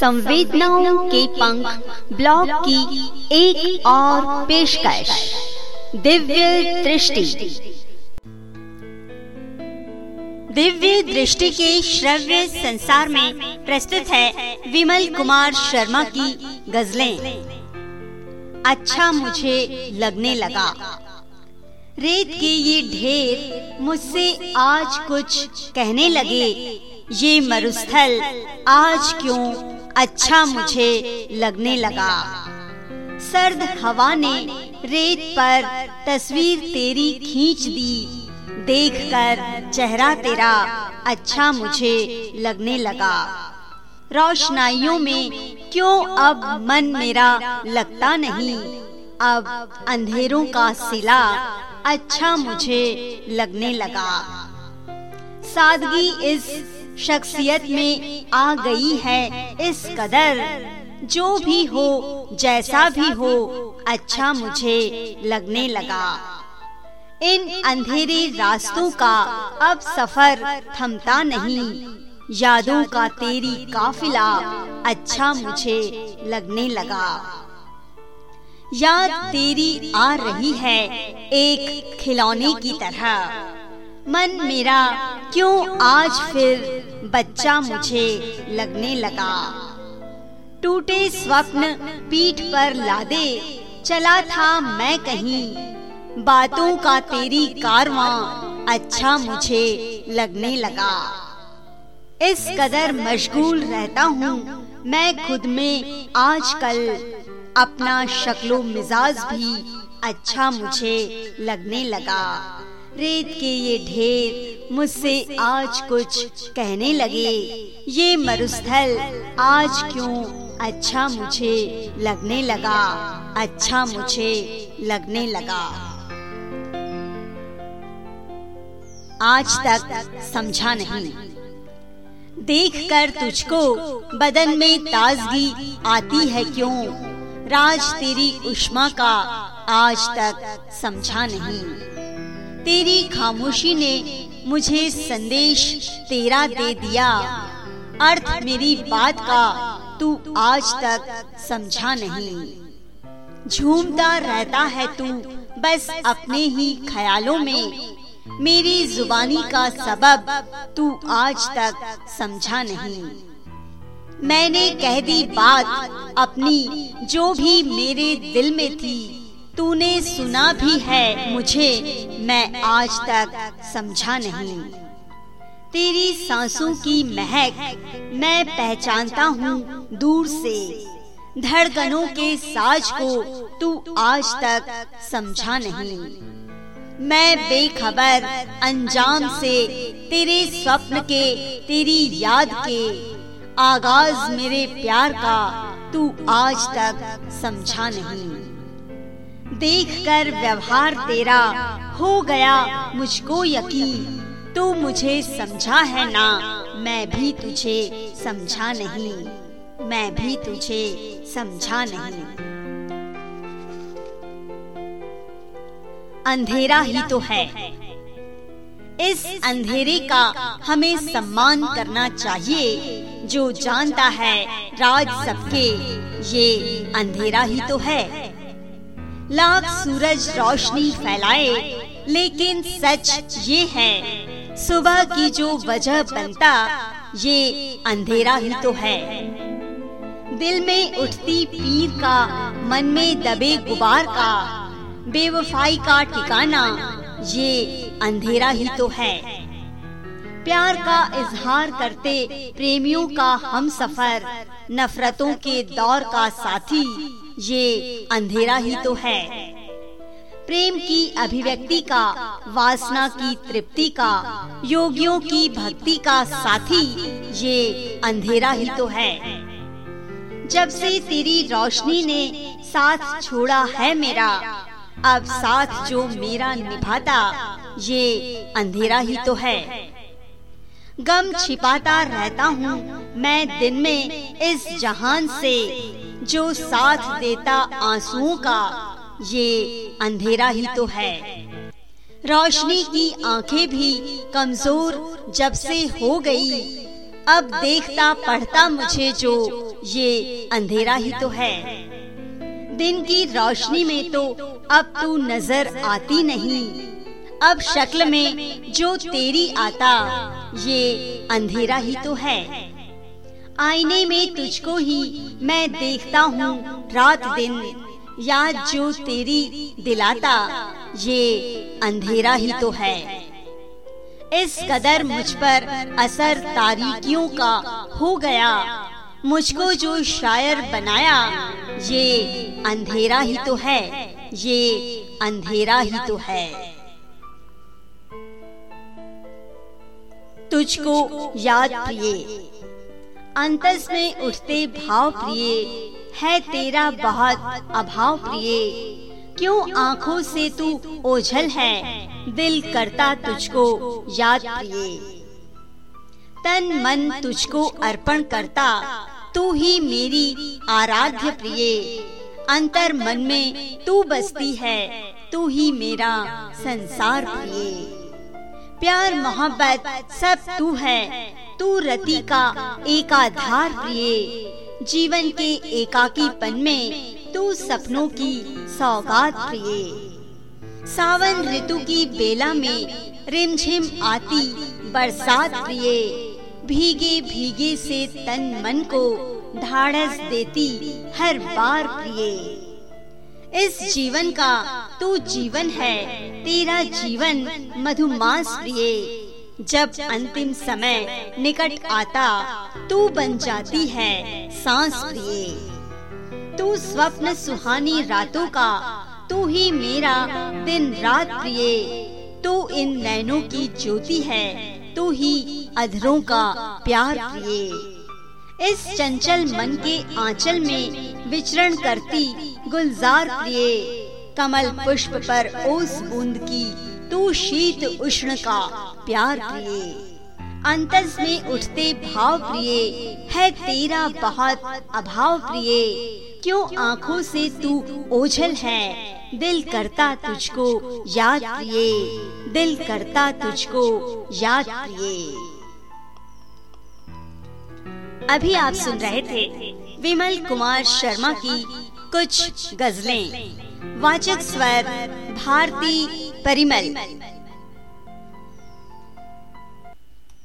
संवेदनाओं के पंख ब्लॉग की एक और पेशकश। दिव्य दृष्टि। दिव्य दृष्टि के श्रव्य संसार में प्रस्तुत है विमल कुमार शर्मा की गजलें। अच्छा मुझे लगने लगा। रेत के ये ढेर मुझसे आज कुछ कहने लगे, ये मरुस्थल आज क्यों अच्छा मुझे लगने लगा। सर्द हवा ने रेत पर तस्वीर तेरी खींच दी। देखकर चेहरा तेरा अच्छा मुझे लगने लगा। रोशनाइयों में क्यों अब मन मेरा लगता नहीं? अब अंधेरों का सिला अच्छा मुझे लगने लगा। सादगी इस शख्सियत में आ गई है इस कदर। जो भी हो, जैसा भी हो अच्छा मुझे लगने लगा। इन अंधेरे रास्तों का अब सफ़र थमता नहीं। यादों का तेरी काफिला अच्छा मुझे लगने लगा। याद तेरी आ रही है एक खिलौने की तरह। मन मेरा, क्यों आज फिर बच्चा मुझे लगने लगा? टूटे स्वप्न पीठ पर लादे, चला था मैं कहीं। बातों का तेरी कारवां अच्छा मुझे लगने लगा। इस कदर मशगूल रहता हूँ मैं खुद में, आजकल अपना शक्लो मिजाज भी अच्छा मुझे लगने लगा। रेत के ये ढेर मुझसे आज कुछ कहने लगे। ये मरुस्थल आज क्यों अच्छा मुझे लगने लगा? अच्छा मुझे लगने लगा। आज तक समझा नहीं। देखकर तुझको बदन में ताजगी आती है क्यों? राज तेरी उष्मा का आज तक समझा नहीं। तेरी खामोशी ने मुझे संदेश तेरा दे दिया। अर्थ मेरी बात का तू आज तक समझा नहीं। झूमता रहता है तू बस अपने ही ख्यालों में। मेरी जुबानी का सबब तू आज तक समझा नहीं। मैंने कह दी बात अपनी जो भी मेरे दिल में थी। तूने सुना भी है मुझे, मैं आज तक समझा नहीं। तेरी सांसों की महक मैं पहचानता हूँ दूर से। धड़कनों के साज को तू आज तक समझा नहीं। मैं बेखबर अंजाम से तेरे स्वप्न के, तेरी याद के, आगाज़ मेरे प्यार का तू आज तक समझा नहीं। देखकर व्यवहार तेरा हो गया मुझको यकीन। तू मुझे समझा है ना? मैं भी तुझे समझा नहीं। मैं भी तुझे समझा नहीं। अंधेरा ही तो है। इस अंधेरे का हमें सम्मान करना चाहिए। जो जानता है राज सबके, ये अंधेरा ही तो है। लाख सूरज रोशनी फैलाए, लेकिन सच ये है, सुबह की जो वजह बनता, ये अंधेरा ही तो है। दिल में उठती पीर का, मन में दबे गुबार का, बेवफाई का ठिकाना, ये अंधेरा ही तो है। प्यार का इजहार करते प्रेमियों का हम सफ़र नफरतों के दौर का साथी ये अंधेरा ही तो है। प्रेम की अभिव्यक्ति का, वासना की तृप्ति का, योगियों की भक्ति का साथी ये अंधेरा ही तो है। जब से तेरी रोशनी ने साथ छोड़ा है मेरा, अब साथ जो मेरा निभाता, ये अंधेरा ही तो है। गम छिपाता रहता हूँ मैं दिन में इस जहान से जो साथ देता आंसुओं का, ये अंधेरा ही तो है। रोशनी की आँखें भी कमज़ोर जब से हो गई, अब देखता पढ़ता मुझे जो ये अंधेरा ही तो है। दिन की रोशनी में तो अब तू नज़र आती नहीं, अब शक्ल में जो तेरी आता, ये अंधेरा ही तो है। आईने में तुझको ही मैं देखता हूँ रात दिन। याद जो तेरी दिलाता, ये अंधेरा ही तो है। इस कदर मुझ पर असर तारीकियों का हो गया। मुझको जो शायर बनाया, ये अंधेरा ही तो है, ये अंधेरा ही तो है। तुझको याद प्रिय अंतस में उठते भाव प्रिय, है तेरा बहुत अभाव प्रिय। क्यों आँखों से तू ओझल है, दिल करता तुझको याद प्रिय। तन मन तुझको अर्पण करता, तू ही मेरी आराध्य प्रिय। अंतर मन में तू बसती है, तू ही मेरा संसार प्रिय। प्यार मोहब्बत सब तू है तू रति का एकाधार प्रिय। जीवन के एकाकीपन में तू सपनों की सौगात प्रिय। सावन ऋतु की बेला में रिमझिम आती बरसात प्रिय। भीगे भीगे से तन मन को ढाढ़स देती हर बार प्रिय। इस जीवन का तू जीवन है, तेरा जीवन मधुमास प्रिय। जब अंतिम समय निकट आता, तू बन जाती है सांस प्रिय। तू स्वप्न सुहानी रातों का, तू ही मेरा दिन रात प्रिय। तू इन नैनों की ज्योति है, तू ही अधरों का प्यार प्रिय। इस चंचल मन के आंचल में विचरण करती गुलजार प्रिय। कमल पुष्प पर ओस बूंद की, तू शीत उष्ण का प्यार प्रिय अंतस में उठते भाव प्रिय, है तेरा बहुत अभाव प्रिय। क्यों आँखों से तू ओझल है? दिल करता तुझको याद प्रिय। दिल करता तुझको याद प्रिय। अभी आप सुन रहे थे विमल कुमार शर्मा की कुछ गजलें। वाचक स्वर, भारती परिमल।